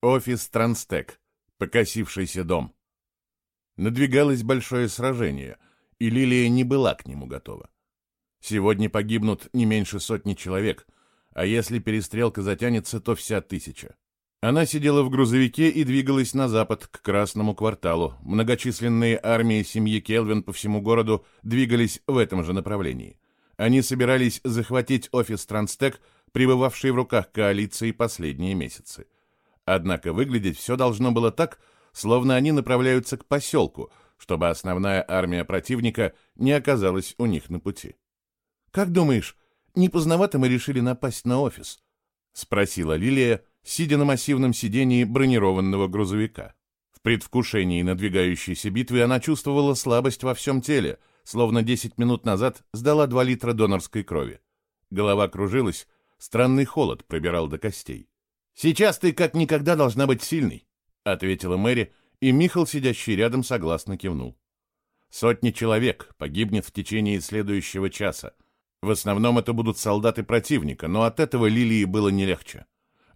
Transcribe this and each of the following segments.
Офис Транстек. Покосившийся дом. Надвигалось большое сражение, и Лилия не была к нему готова. Сегодня погибнут не меньше сотни человек, а если перестрелка затянется, то вся тысяча. Она сидела в грузовике и двигалась на запад, к Красному кварталу. Многочисленные армии семьи Келвин по всему городу двигались в этом же направлении. Они собирались захватить офис Транстек, пребывавший в руках коалиции последние месяцы. Однако выглядеть все должно было так, словно они направляются к поселку, чтобы основная армия противника не оказалась у них на пути. «Как думаешь, не поздновато мы решили напасть на офис?» — спросила Лилия, сидя на массивном сидении бронированного грузовика. В предвкушении надвигающейся битвы она чувствовала слабость во всем теле, словно 10 минут назад сдала 2 литра донорской крови. Голова кружилась, странный холод пробирал до костей. «Сейчас ты как никогда должна быть сильной», — ответила Мэри, и Михал, сидящий рядом, согласно кивнул. Сотни человек погибнет в течение следующего часа. В основном это будут солдаты противника, но от этого Лилии было не легче.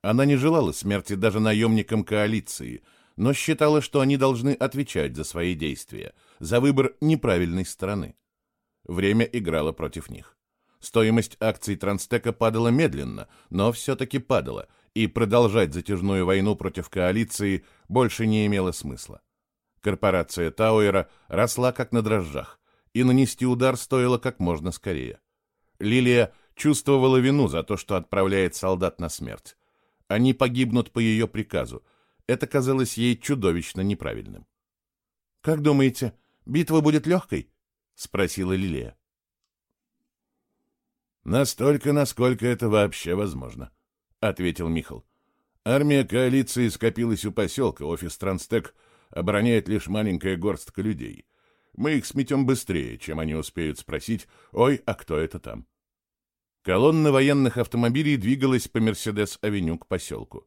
Она не желала смерти даже наемникам коалиции, но считала, что они должны отвечать за свои действия, за выбор неправильной стороны. Время играло против них. Стоимость акций Транстека падала медленно, но все-таки падала, и продолжать затяжную войну против коалиции больше не имело смысла. Корпорация Тауэра росла как на дрожжах, и нанести удар стоило как можно скорее. Лилия чувствовала вину за то, что отправляет солдат на смерть. Они погибнут по ее приказу. Это казалось ей чудовищно неправильным. «Как думаете, битва будет легкой?» — спросила Лилия. «Настолько, насколько это вообще возможно», — ответил Михал. «Армия коалиции скопилась у поселка, офис Транстек обороняет лишь маленькая горстка людей. Мы их сметем быстрее, чем они успеют спросить «Ой, а кто это там?». Колонна военных автомобилей двигалась по Мерседес-авеню к поселку.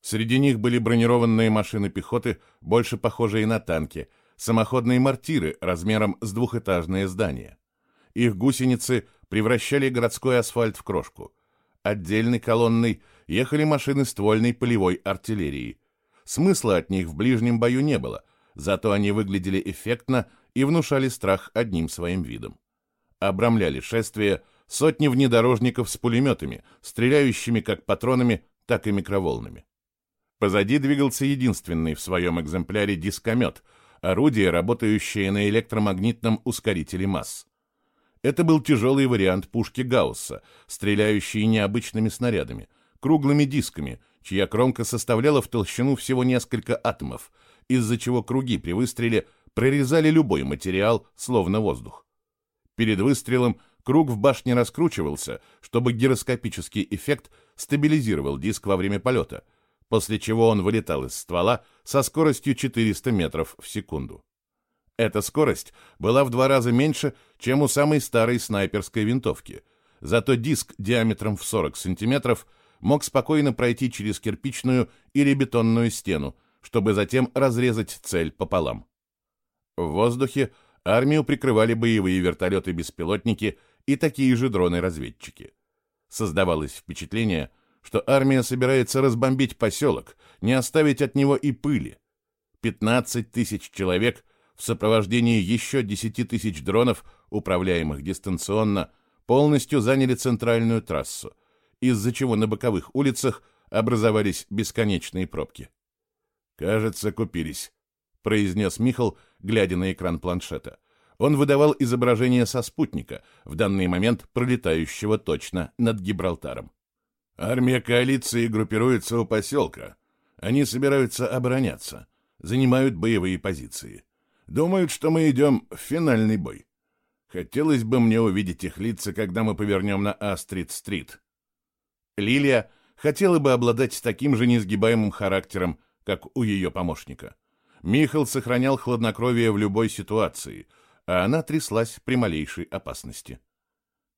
Среди них были бронированные машины пехоты, больше похожие на танки, самоходные мортиры размером с двухэтажное здание. Их гусеницы превращали городской асфальт в крошку. Отдельной колонной ехали машины ствольной полевой артиллерии. Смысла от них в ближнем бою не было, зато они выглядели эффектно и внушали страх одним своим видом. Обрамляли шествие – сотни внедорожников с пулеметами, стреляющими как патронами, так и микроволнами. Позади двигался единственный в своем экземпляре дискомет, орудие, работающее на электромагнитном ускорителе масс. Это был тяжелый вариант пушки Гаусса, стреляющий необычными снарядами, круглыми дисками, чья кромка составляла в толщину всего несколько атомов, из-за чего круги при выстреле прорезали любой материал, словно воздух. Перед выстрелом Круг в башне раскручивался, чтобы гироскопический эффект стабилизировал диск во время полета, после чего он вылетал из ствола со скоростью 400 метров в секунду. Эта скорость была в два раза меньше, чем у самой старой снайперской винтовки, зато диск диаметром в 40 сантиметров мог спокойно пройти через кирпичную или бетонную стену, чтобы затем разрезать цель пополам. В воздухе армию прикрывали боевые вертолеты-беспилотники и такие же дроны-разведчики. Создавалось впечатление, что армия собирается разбомбить поселок, не оставить от него и пыли. 15 тысяч человек в сопровождении еще 10 тысяч дронов, управляемых дистанционно, полностью заняли центральную трассу, из-за чего на боковых улицах образовались бесконечные пробки. «Кажется, купились», — произнес Михал, глядя на экран планшета он выдавал изображение со спутника, в данный момент пролетающего точно над Гибралтаром. Армия коалиции группируется у поселка. Они собираются обороняться, занимают боевые позиции. Думают, что мы идем в финальный бой. Хотелось бы мне увидеть их лица, когда мы повернем на Астрид-стрит. Лилия хотела бы обладать таким же несгибаемым характером, как у ее помощника. Михал сохранял хладнокровие в любой ситуации, а она тряслась при малейшей опасности.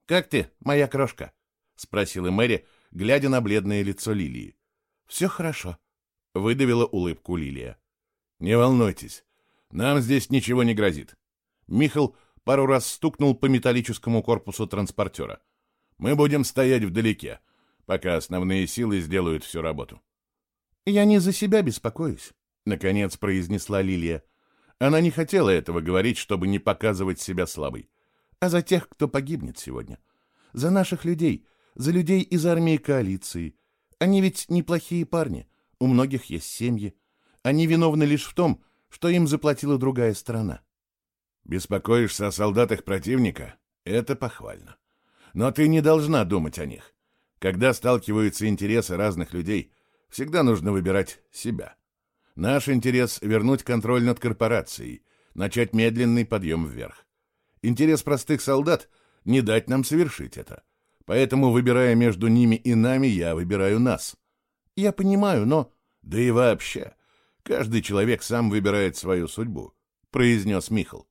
«Как ты, моя крошка?» — спросила Мэри, глядя на бледное лицо Лилии. «Все хорошо», — выдавила улыбку Лилия. «Не волнуйтесь, нам здесь ничего не грозит». Михал пару раз стукнул по металлическому корпусу транспортера. «Мы будем стоять вдалеке, пока основные силы сделают всю работу». «Я не за себя беспокоюсь», — наконец произнесла Лилия. Она не хотела этого говорить, чтобы не показывать себя слабой, а за тех, кто погибнет сегодня. За наших людей, за людей из армии коалиции. Они ведь неплохие парни, у многих есть семьи. Они виновны лишь в том, что им заплатила другая сторона. Беспокоишься о солдатах противника? Это похвально. Но ты не должна думать о них. Когда сталкиваются интересы разных людей, всегда нужно выбирать себя. Наш интерес — вернуть контроль над корпорацией, начать медленный подъем вверх. Интерес простых солдат — не дать нам совершить это. Поэтому, выбирая между ними и нами, я выбираю нас. Я понимаю, но... Да и вообще, каждый человек сам выбирает свою судьбу, — произнес Михал.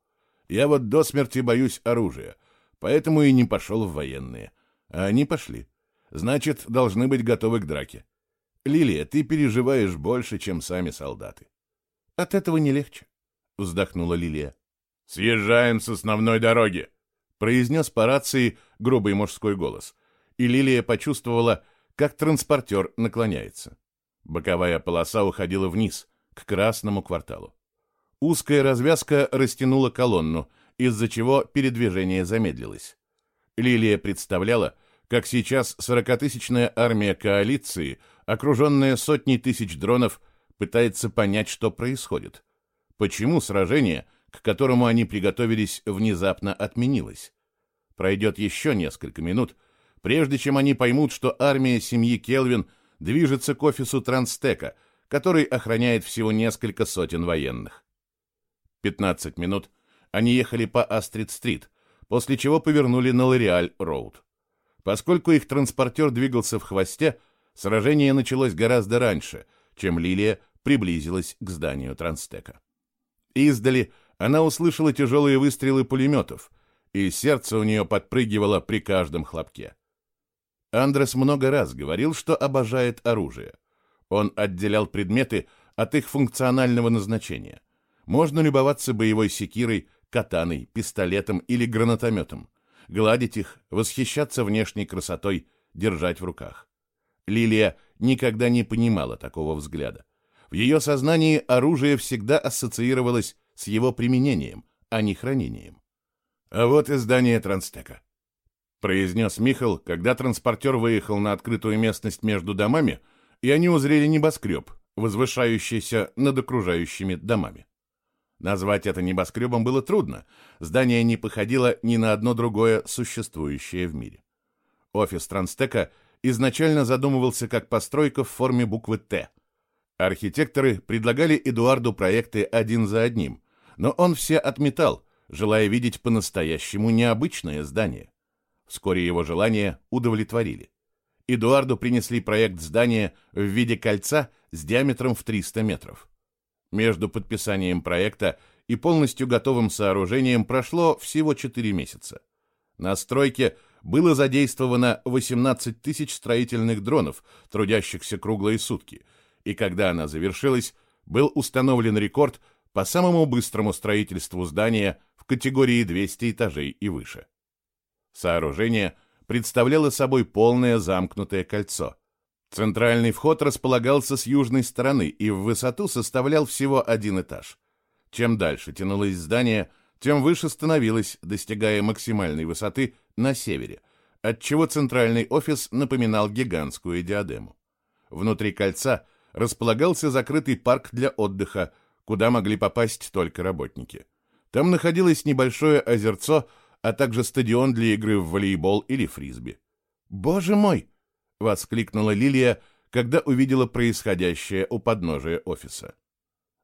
Я вот до смерти боюсь оружия, поэтому и не пошел в военные. А они пошли. Значит, должны быть готовы к драке. Лилия, ты переживаешь больше, чем сами солдаты. От этого не легче, вздохнула Лилия. Съезжаем с основной дороги, произнес по рации грубый мужской голос. И Лилия почувствовала, как транспортер наклоняется. Боковая полоса уходила вниз, к красному кварталу. Узкая развязка растянула колонну, из-за чего передвижение замедлилось. Лилия представляла, как сейчас сорокатысячная армия коалиции, окруженная сотней тысяч дронов, пытается понять, что происходит. Почему сражение, к которому они приготовились, внезапно отменилось? Пройдет еще несколько минут, прежде чем они поймут, что армия семьи Келвин движется к офису Транстека, который охраняет всего несколько сотен военных. 15 минут они ехали по Астрид-стрит, после чего повернули на Лореаль-роуд. Поскольку их транспортер двигался в хвосте, сражение началось гораздо раньше, чем Лилия приблизилась к зданию Транстека. Издали она услышала тяжелые выстрелы пулеметов, и сердце у нее подпрыгивало при каждом хлопке. Андрес много раз говорил, что обожает оружие. Он отделял предметы от их функционального назначения. Можно любоваться боевой секирой, катаной, пистолетом или гранатометом, гладить их, восхищаться внешней красотой, держать в руках. Лилия никогда не понимала такого взгляда. В ее сознании оружие всегда ассоциировалось с его применением, а не хранением. «А вот и здание Транстека», — произнес Михал, когда транспортер выехал на открытую местность между домами, и они узрели небоскреб, возвышающийся над окружающими домами. Назвать это небоскребом было трудно. Здание не походило ни на одно другое существующее в мире. Офис Транстека изначально задумывался как постройка в форме буквы «Т». Архитекторы предлагали Эдуарду проекты один за одним, но он все отметал, желая видеть по-настоящему необычное здание. Вскоре его желания удовлетворили. Эдуарду принесли проект здания в виде кольца с диаметром в 300 метров. Между подписанием проекта и полностью готовым сооружением прошло всего 4 месяца. На стройке было задействовано 18 тысяч строительных дронов, трудящихся круглые сутки, и когда она завершилась, был установлен рекорд по самому быстрому строительству здания в категории 200 этажей и выше. Сооружение представляло собой полное замкнутое кольцо – Центральный вход располагался с южной стороны и в высоту составлял всего один этаж. Чем дальше тянулось здание, тем выше становилось, достигая максимальной высоты на севере, отчего центральный офис напоминал гигантскую диадему. Внутри кольца располагался закрытый парк для отдыха, куда могли попасть только работники. Там находилось небольшое озерцо, а также стадион для игры в волейбол или фрисби. «Боже мой!» — воскликнула Лилия, когда увидела происходящее у подножия офиса.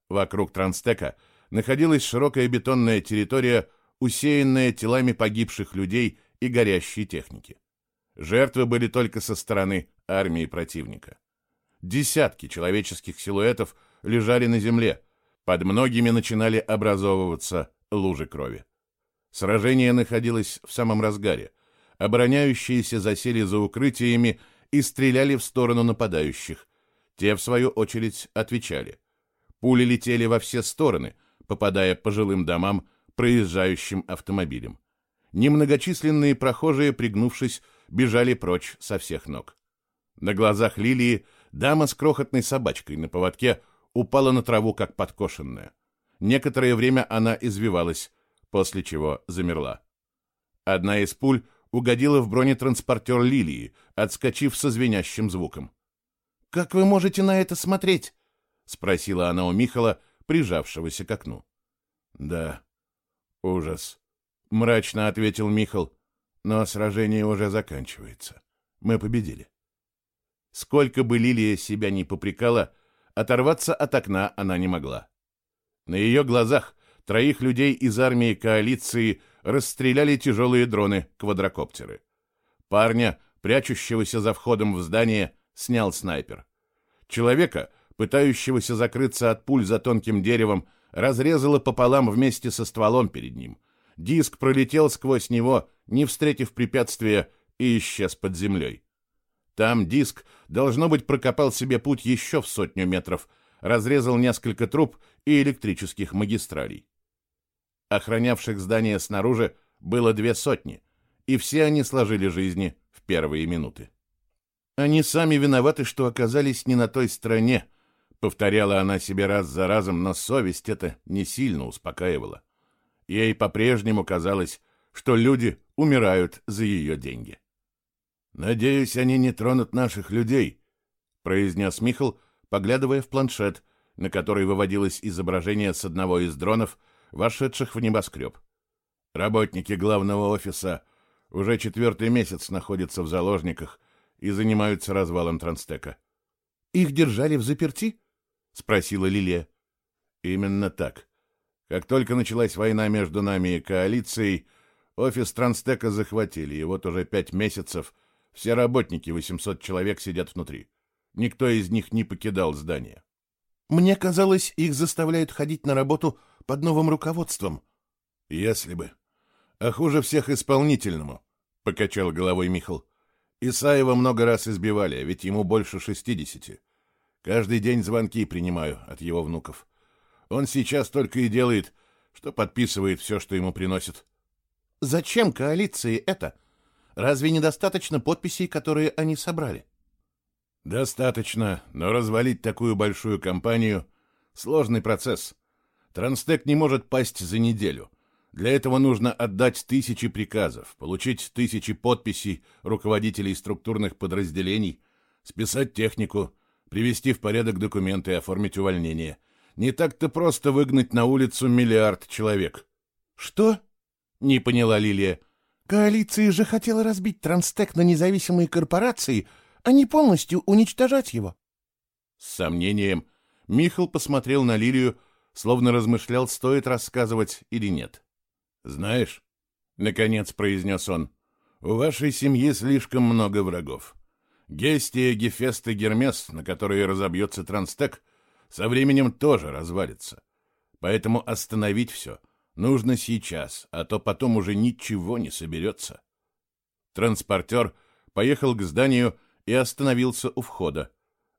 Вокруг Транстека находилась широкая бетонная территория, усеянная телами погибших людей и горящей техники. Жертвы были только со стороны армии противника. Десятки человеческих силуэтов лежали на земле, под многими начинали образовываться лужи крови. Сражение находилось в самом разгаре. Обороняющиеся засели за укрытиями и стреляли в сторону нападающих. Те, в свою очередь, отвечали. Пули летели во все стороны, попадая по жилым домам, проезжающим автомобилям. Немногочисленные прохожие, пригнувшись, бежали прочь со всех ног. На глазах Лилии Дама с крохотной собачкой на поводке упала на траву, как подкошенная. Некоторое время она извивалась, после чего замерла. Одна из пуль угодила в бронетранспортер Лилии, отскочив со звенящим звуком. «Как вы можете на это смотреть?» — спросила она у Михала, прижавшегося к окну. «Да, ужас», — мрачно ответил Михал. «Но сражение уже заканчивается. Мы победили». Сколько бы Лилия себя не попрекала, оторваться от окна она не могла. На ее глазах троих людей из армии коалиции расстреляли тяжелые дроны-квадрокоптеры. Парня, прячущегося за входом в здание, снял снайпер. Человека, пытающегося закрыться от пуль за тонким деревом, разрезало пополам вместе со стволом перед ним. Диск пролетел сквозь него, не встретив препятствия, и исчез под землей. Там диск, должно быть, прокопал себе путь еще в сотню метров, разрезал несколько труб и электрических магистралей. Охранявших здание снаружи было две сотни, и все они сложили жизни в первые минуты. «Они сами виноваты, что оказались не на той стороне», — повторяла она себе раз за разом, но совесть это не сильно успокаивала. Ей по-прежнему казалось, что люди умирают за ее деньги. «Надеюсь, они не тронут наших людей», — произнес Михал, поглядывая в планшет, на который выводилось изображение с одного из дронов, вошедших в небоскреб. Работники главного офиса уже четвертый месяц находятся в заложниках и занимаются развалом Транстека. «Их держали в заперти?» — спросила Лилия. «Именно так. Как только началась война между нами и коалицией, офис Транстека захватили, и вот уже пять месяцев все работники, 800 человек, сидят внутри. Никто из них не покидал здание. Мне казалось, их заставляют ходить на работу под новым руководством. Если бы. А хуже всех исполнительному, — покачал головой Михал. Исаева много раз избивали, ведь ему больше шестидесяти. Каждый день звонки принимаю от его внуков. Он сейчас только и делает, что подписывает все, что ему приносят. Зачем коалиции это? Разве недостаточно подписей, которые они собрали? Достаточно, но развалить такую большую компанию — сложный процесс. Транстек не может пасть за неделю. Для этого нужно отдать тысячи приказов, получить тысячи подписей руководителей структурных подразделений, списать технику, привести в порядок документы и оформить увольнение. Не так-то просто выгнать на улицу миллиард человек. «Что?» — не поняла Лилия. «Коалиция же хотела разбить Транстек на независимые корпорации — а не полностью уничтожать его. С сомнением Михал посмотрел на Лилию, словно размышлял, стоит рассказывать или нет. «Знаешь», — наконец произнес он, — «у вашей семьи слишком много врагов. Гестия, Гефест и Гермес, на которые разобьется Транстек, со временем тоже развалится. Поэтому остановить все нужно сейчас, а то потом уже ничего не соберется». Транспортер поехал к зданию, и остановился у входа.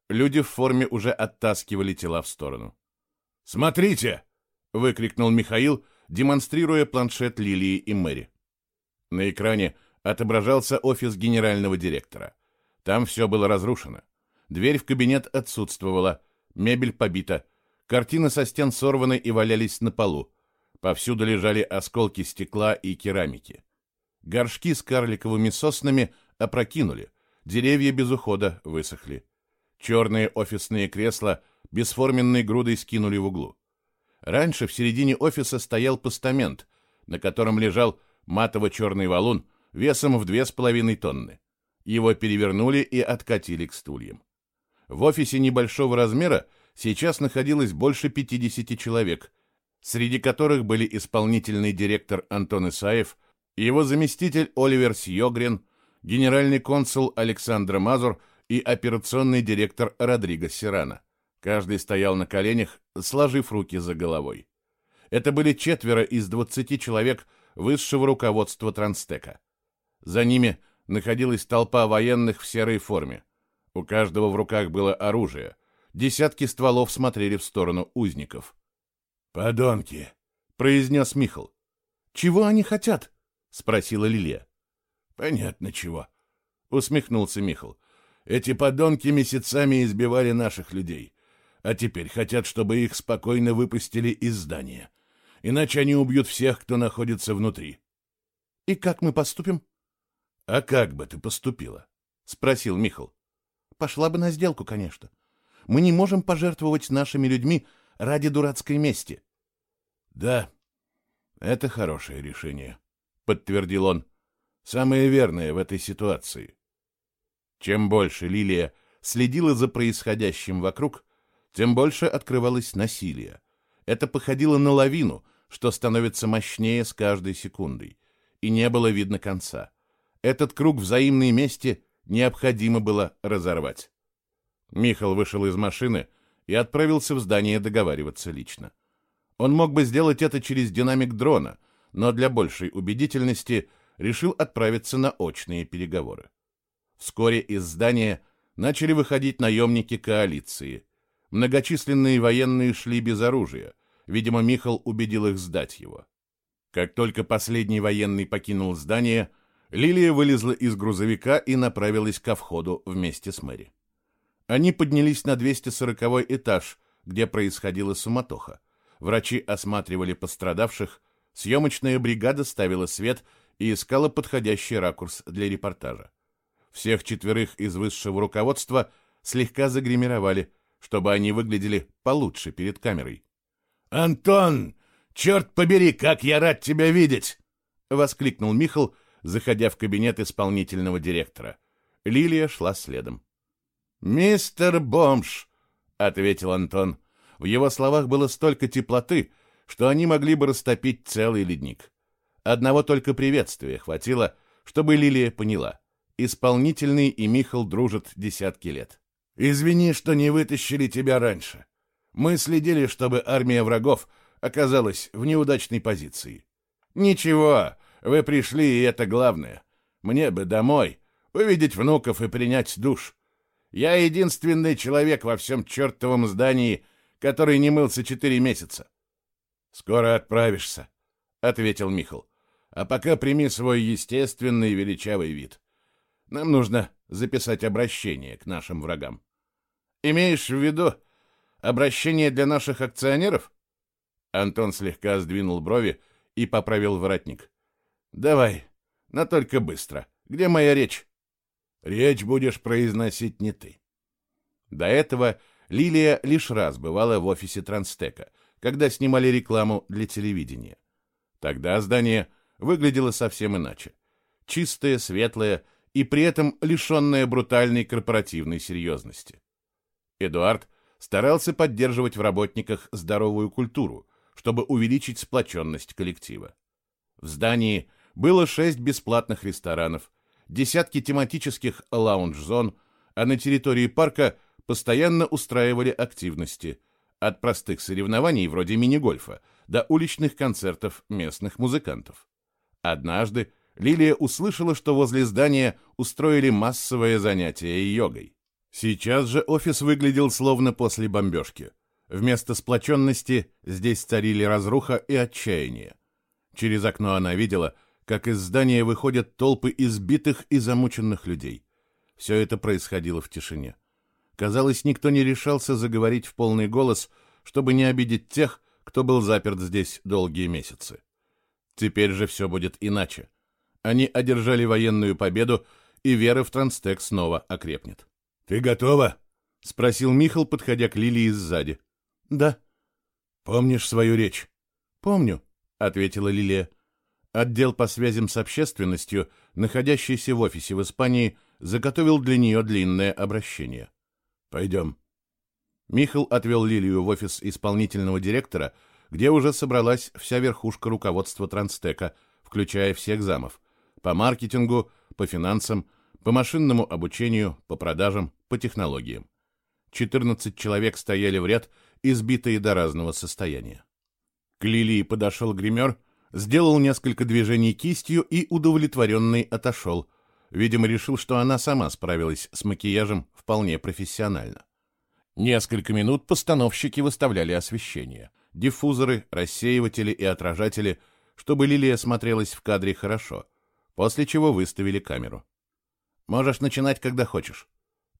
Люди в форме уже оттаскивали тела в сторону. «Смотрите!» — выкрикнул Михаил, демонстрируя планшет Лилии и Мэри. На экране отображался офис генерального директора. Там все было разрушено. Дверь в кабинет отсутствовала, мебель побита, картины со стен сорваны и валялись на полу. Повсюду лежали осколки стекла и керамики. Горшки с карликовыми соснами опрокинули, Деревья без ухода высохли. Черные офисные кресла бесформенной грудой скинули в углу. Раньше в середине офиса стоял постамент, на котором лежал матово-черный валун весом в две с половиной тонны. Его перевернули и откатили к стульям. В офисе небольшого размера сейчас находилось больше 50 человек, среди которых были исполнительный директор Антон Исаев, его заместитель Оливер Сьогрен, генеральный консул Александр Мазур и операционный директор Родриго Сирана. Каждый стоял на коленях, сложив руки за головой. Это были четверо из двадцати человек высшего руководства Транстека. За ними находилась толпа военных в серой форме. У каждого в руках было оружие. Десятки стволов смотрели в сторону узников. «Подонки!» — произнес Михал. «Чего они хотят?» — спросила Лилия. Понятно чего. Усмехнулся Михал. Эти подонки месяцами избивали наших людей, а теперь хотят, чтобы их спокойно выпустили из здания. Иначе они убьют всех, кто находится внутри. — И как мы поступим? — А как бы ты поступила? — спросил Михал. — Пошла бы на сделку, конечно. Мы не можем пожертвовать нашими людьми ради дурацкой мести. — Да, это хорошее решение, — подтвердил он. — Самое верное в этой ситуации. Чем больше Лилия следила за происходящим вокруг, тем больше открывалось насилие. Это походило на лавину, что становится мощнее с каждой секундой, и не было видно конца. Этот круг взаимной мести необходимо было разорвать. Михал вышел из машины и отправился в здание договариваться лично. Он мог бы сделать это через динамик дрона, но для большей убедительности решил отправиться на очные переговоры. Вскоре из здания начали выходить наемники коалиции. Многочисленные военные шли без оружия. Видимо, Михал убедил их сдать его. Как только последний военный покинул здание, Лилия вылезла из грузовика и направилась ко входу вместе с Мэри. Они поднялись на 240 этаж, где происходила суматоха. Врачи осматривали пострадавших, съемочная бригада ставила свет и искала подходящий ракурс для репортажа. Всех четверых из высшего руководства слегка загримировали, чтобы они выглядели получше перед камерой. «Антон, черт побери, как я рад тебя видеть!» — воскликнул Михал, заходя в кабинет исполнительного директора. Лилия шла следом. «Мистер Бомж!» — ответил Антон. В его словах было столько теплоты, что они могли бы растопить целый ледник. Одного только приветствия хватило, чтобы Лилия поняла. Исполнительный и Михал дружат десятки лет. «Извини, что не вытащили тебя раньше. Мы следили, чтобы армия врагов оказалась в неудачной позиции». «Ничего, вы пришли, и это главное. Мне бы домой, увидеть внуков и принять душ. Я единственный человек во всем чертовом здании, который не мылся четыре месяца. — Скоро отправишься, — ответил Михал. — А пока прими свой естественный величавый вид. Нам нужно записать обращение к нашим врагам. — Имеешь в виду обращение для наших акционеров? Антон слегка сдвинул брови и поправил воротник. — Давай, но только быстро. Где моя речь? Речь будешь произносить не ты. До этого Лилия лишь раз бывала в офисе Транстека, когда снимали рекламу для телевидения. Тогда здание выглядело совсем иначе. Чистое, светлое и при этом лишенное брутальной корпоративной серьезности. Эдуард старался поддерживать в работниках здоровую культуру, чтобы увеличить сплоченность коллектива. В здании было шесть бесплатных ресторанов, десятки тематических лаунж-зон, а на территории парка постоянно устраивали активности, от простых соревнований вроде мини-гольфа до уличных концертов местных музыкантов. Однажды Лилия услышала, что возле здания устроили массовое занятие йогой. Сейчас же офис выглядел словно после бомбежки. Вместо сплоченности здесь царили разруха и отчаяние. Через окно она видела, как из здания выходят толпы избитых и замученных людей. Все это происходило в тишине. Казалось, никто не решался заговорить в полный голос, чтобы не обидеть тех, кто был заперт здесь долгие месяцы. Теперь же все будет иначе. Они одержали военную победу, и вера в Транстек снова окрепнет. — Ты готова? — спросил Михал, подходя к Лилии сзади. — Да. — Помнишь свою речь? — Помню, — ответила Лилия. Отдел по связям с общественностью, находящийся в офисе в Испании, заготовил для нее длинное обращение. «Пойдем». Михал отвел Лилию в офис исполнительного директора, где уже собралась вся верхушка руководства Транстека, включая всех замов, по маркетингу, по финансам, по машинному обучению, по продажам, по технологиям. 14 человек стояли в ряд, избитые до разного состояния. К Лилии подошел гример — сделал несколько движений кистью и удовлетворенный отошел. Видимо, решил, что она сама справилась с макияжем вполне профессионально. Несколько минут постановщики выставляли освещение. Диффузоры, рассеиватели и отражатели, чтобы Лилия смотрелась в кадре хорошо, после чего выставили камеру. «Можешь начинать, когда хочешь».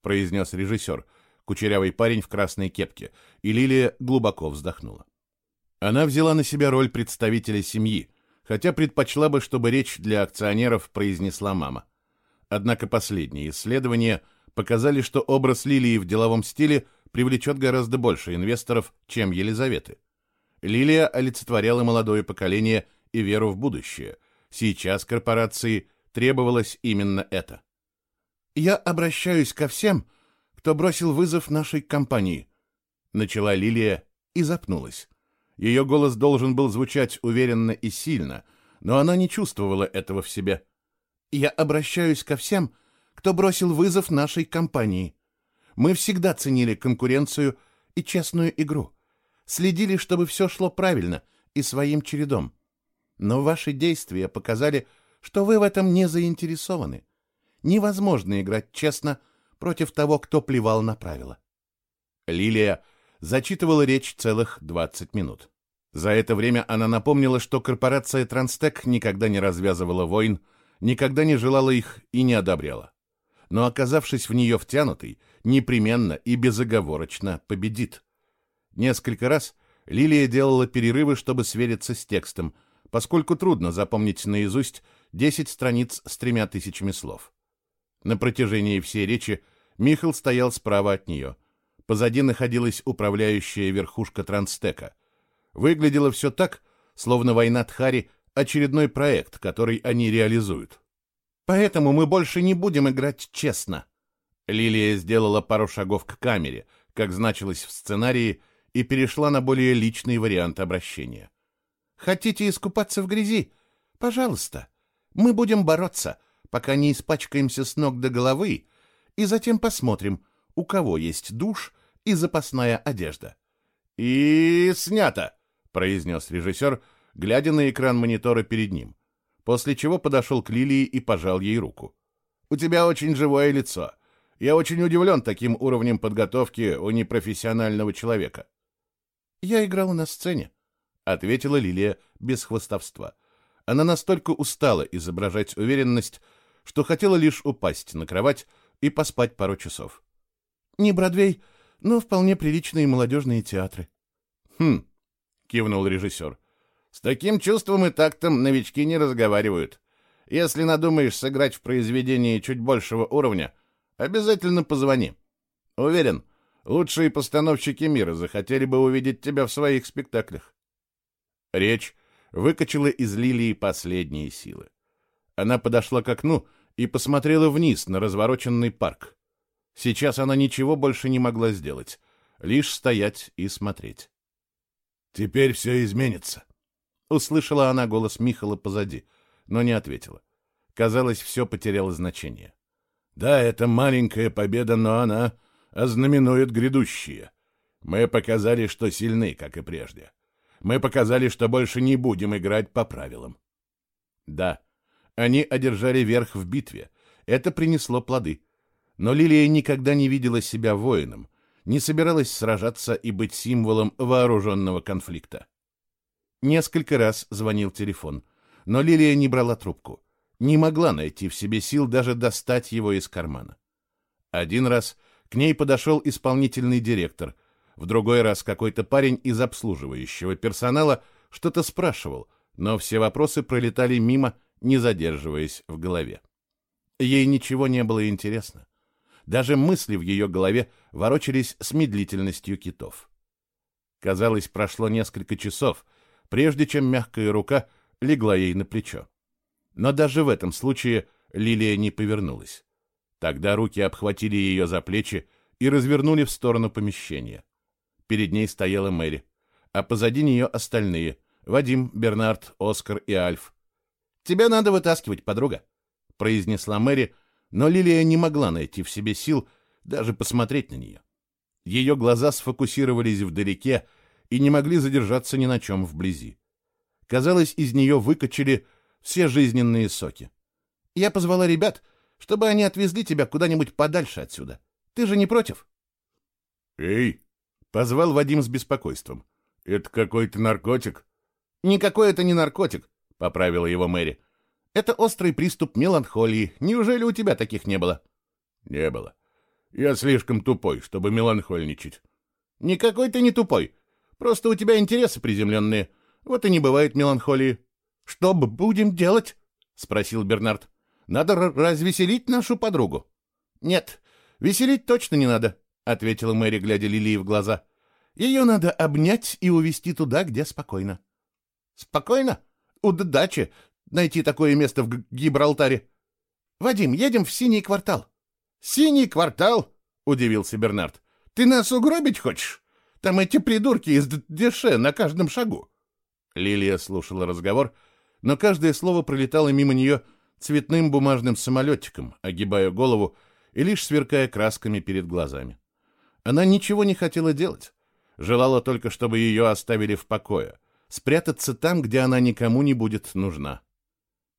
произнес режиссер, кучерявый парень в красной кепке, и Лилия глубоко вздохнула. Она взяла на себя роль представителя семьи, хотя предпочла бы, чтобы речь для акционеров произнесла мама. Однако последние исследования показали, что образ Лилии в деловом стиле привлечет гораздо больше инвесторов, чем Елизаветы. Лилия олицетворяла молодое поколение и веру в будущее. Сейчас корпорации требовалось именно это. «Я обращаюсь ко всем, кто бросил вызов нашей компании», — начала Лилия и запнулась. Ее голос должен был звучать уверенно и сильно, но она не чувствовала этого в себе. «Я обращаюсь ко всем, кто бросил вызов нашей компании. Мы всегда ценили конкуренцию и честную игру, следили, чтобы все шло правильно и своим чередом. Но ваши действия показали, что вы в этом не заинтересованы. Невозможно играть честно против того, кто плевал на правила». Лилия зачитывала речь целых 20 минут. За это время она напомнила, что корпорация Транстек никогда не развязывала войн, никогда не желала их и не одобряла. Но, оказавшись в нее втянутой, непременно и безоговорочно победит. Несколько раз Лилия делала перерывы, чтобы свериться с текстом, поскольку трудно запомнить наизусть 10 страниц с тремя тысячами слов. На протяжении всей речи Михал стоял справа от нее. Позади находилась управляющая верхушка Транстека. Выглядело все так, словно война Тхари — очередной проект, который они реализуют. «Поэтому мы больше не будем играть честно». Лилия сделала пару шагов к камере, как значилось в сценарии, и перешла на более личный вариант обращения. «Хотите искупаться в грязи? Пожалуйста. Мы будем бороться, пока не испачкаемся с ног до головы, и затем посмотрим, у кого есть душ и запасная одежда. «И снято!» — произнес режиссер, глядя на экран монитора перед ним, после чего подошел к Лилии и пожал ей руку. «У тебя очень живое лицо. Я очень удивлен таким уровнем подготовки у непрофессионального человека». «Я играла на сцене», — ответила Лилия без хвостовства. Она настолько устала изображать уверенность, что хотела лишь упасть на кровать и поспать пару часов. Не Бродвей, но вполне приличные молодежные театры. Хм, кивнул режиссер. С таким чувством и тактом новички не разговаривают. Если надумаешь сыграть в произведении чуть большего уровня, обязательно позвони. Уверен, лучшие постановщики мира захотели бы увидеть тебя в своих спектаклях. Речь выкачала из Лилии последние силы. Она подошла к окну и посмотрела вниз на развороченный парк. Сейчас она ничего больше не могла сделать, лишь стоять и смотреть. «Теперь все изменится», — услышала она голос Михала позади, но не ответила. Казалось, все потеряло значение. «Да, это маленькая победа, но она ознаменует грядущее. Мы показали, что сильны, как и прежде. Мы показали, что больше не будем играть по правилам». Да, они одержали верх в битве. Это принесло плоды. Но Лилия никогда не видела себя воином, не собиралась сражаться и быть символом вооруженного конфликта. Несколько раз звонил телефон, но Лилия не брала трубку, не могла найти в себе сил даже достать его из кармана. Один раз к ней подошел исполнительный директор, в другой раз какой-то парень из обслуживающего персонала что-то спрашивал, но все вопросы пролетали мимо, не задерживаясь в голове. Ей ничего не было интересно. Даже мысли в ее голове ворочались с медлительностью китов. Казалось, прошло несколько часов, прежде чем мягкая рука легла ей на плечо. Но даже в этом случае Лилия не повернулась. Тогда руки обхватили ее за плечи и развернули в сторону помещения. Перед ней стояла Мэри, а позади нее остальные — Вадим, Бернард, Оскар и Альф. «Тебя надо вытаскивать, подруга», — произнесла Мэри, но Лилия не могла найти в себе сил даже посмотреть на нее. Ее глаза сфокусировались вдалеке и не могли задержаться ни на чем вблизи. Казалось, из нее выкачали все жизненные соки. «Я позвала ребят, чтобы они отвезли тебя куда-нибудь подальше отсюда. Ты же не против?» «Эй!» — позвал Вадим с беспокойством. «Это какой-то наркотик?» «Никакой это не наркотик. — поправила его Мэри. «Это острый приступ меланхолии. Неужели у тебя таких не было?» «Не было. Я слишком тупой, чтобы меланхольничать. Никакой ты не тупой. Просто у тебя интересы приземленные. Вот и не бывает меланхолии. Что будем делать? Спросил Бернард. Надо развеселить нашу подругу. Нет, веселить точно не надо, ответила Мэри, глядя Лилии в глаза. Ее надо обнять и увести туда, где спокойно. Спокойно? Удачи найти такое место в Гибралтаре. Вадим, едем в синий квартал. Синий квартал? Удивился Бернард. Ты нас угробить хочешь? Там эти придурки из Деше на каждом шагу. Лилия слушала разговор, но каждое слово пролетало мимо нее цветным бумажным самолетиком, огибая голову и лишь сверкая красками перед глазами. Она ничего не хотела делать. Желала только, чтобы ее оставили в покое, спрятаться там, где она никому не будет нужна.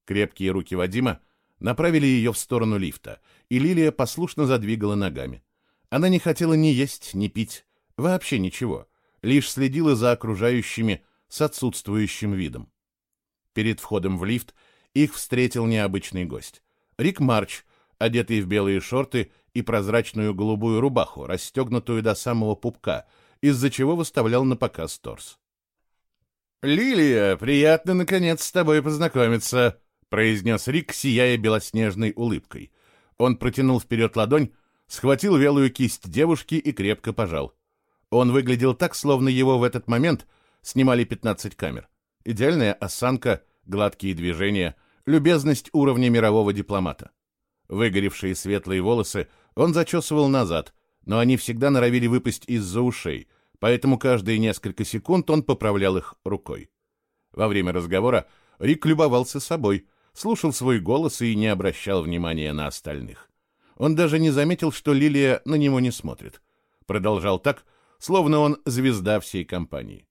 Крепкие руки Вадима направили ее в сторону лифта, и Лилия послушно задвигала ногами. Она не хотела ни есть, ни пить, вообще ничего, лишь следила за окружающими с отсутствующим видом. Перед входом в лифт их встретил необычный гость. Рик Марч, одетый в белые шорты и прозрачную голубую рубаху, расстегнутую до самого пупка, из-за чего выставлял на показ торс. «Лилия, приятно, наконец, с тобой познакомиться», — произнес Рик, сияя белоснежной улыбкой. Он протянул вперед ладонь, схватил велую кисть девушки и крепко пожал. Он выглядел так, словно его в этот момент снимали 15 камер. Идеальная осанка, гладкие движения, любезность уровня мирового дипломата. Выгоревшие светлые волосы он зачесывал назад, но они всегда норовили выпасть из-за ушей, поэтому каждые несколько секунд он поправлял их рукой. Во время разговора Рик любовался собой, слушал свой голос и не обращал внимания на остальных. Он даже не заметил, что Лилия на него не смотрит. Продолжал так, словно он звезда всей компании.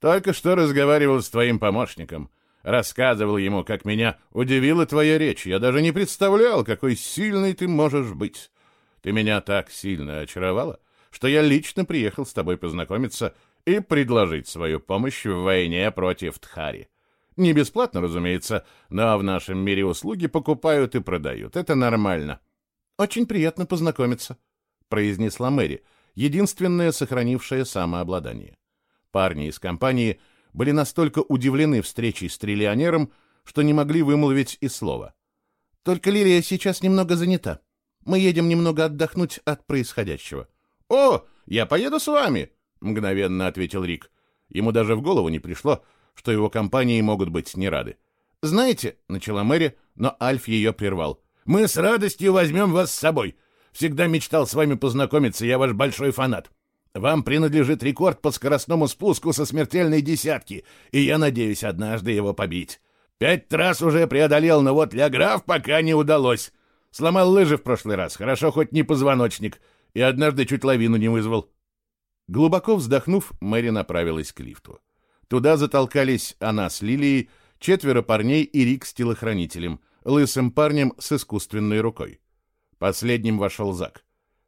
«Только что разговаривал с твоим помощником. Рассказывал ему, как меня удивила твоя речь. Я даже не представлял, какой сильный ты можешь быть. Ты меня так сильно очаровала, что я лично приехал с тобой познакомиться и предложить свою помощь в войне против Тхари. Не бесплатно, разумеется, но в нашем мире услуги покупают и продают. Это нормально. Очень приятно познакомиться, произнесла Мэри, единственная сохранившая самообладание. Парни из компании были настолько удивлены встречей с триллионером, что не могли вымолвить и слова. Только Лилия сейчас немного занята. Мы едем немного отдохнуть от происходящего. «О, я поеду с вами!» — мгновенно ответил Рик. Ему даже в голову не пришло, что его компании могут быть не рады. «Знаете», — начала Мэри, но Альф ее прервал. «Мы с радостью возьмем вас с собой. Всегда мечтал с вами познакомиться, я ваш большой фанат. Вам принадлежит рекорд по скоростному спуску со смертельной десятки, и я надеюсь однажды его побить. Пять раз уже преодолел, но вот Ляграф пока не удалось. Сломал лыжи в прошлый раз, хорошо хоть не позвоночник, и однажды чуть лавину не вызвал. Глубоко вздохнув, Мэри направилась к лифту. Туда затолкались она с Лилией, четверо парней и Рик с телохранителем, лысым парнем с искусственной рукой. Последним вошел Зак.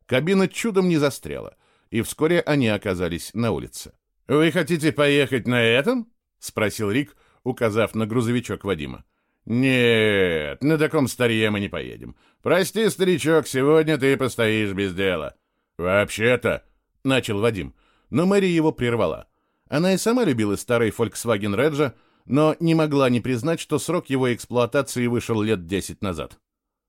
Кабина чудом не застряла, и вскоре они оказались на улице. «Вы хотите поехать на этом?» — спросил Рик, указав на грузовичок Вадима. «Нет, на таком старье мы не поедем. Прости, старичок, сегодня ты постоишь без дела». «Вообще-то...» — начал Вадим, но Мэри его прервала. Она и сама любила старый Volkswagen Реджа, но не могла не признать, что срок его эксплуатации вышел лет десять назад.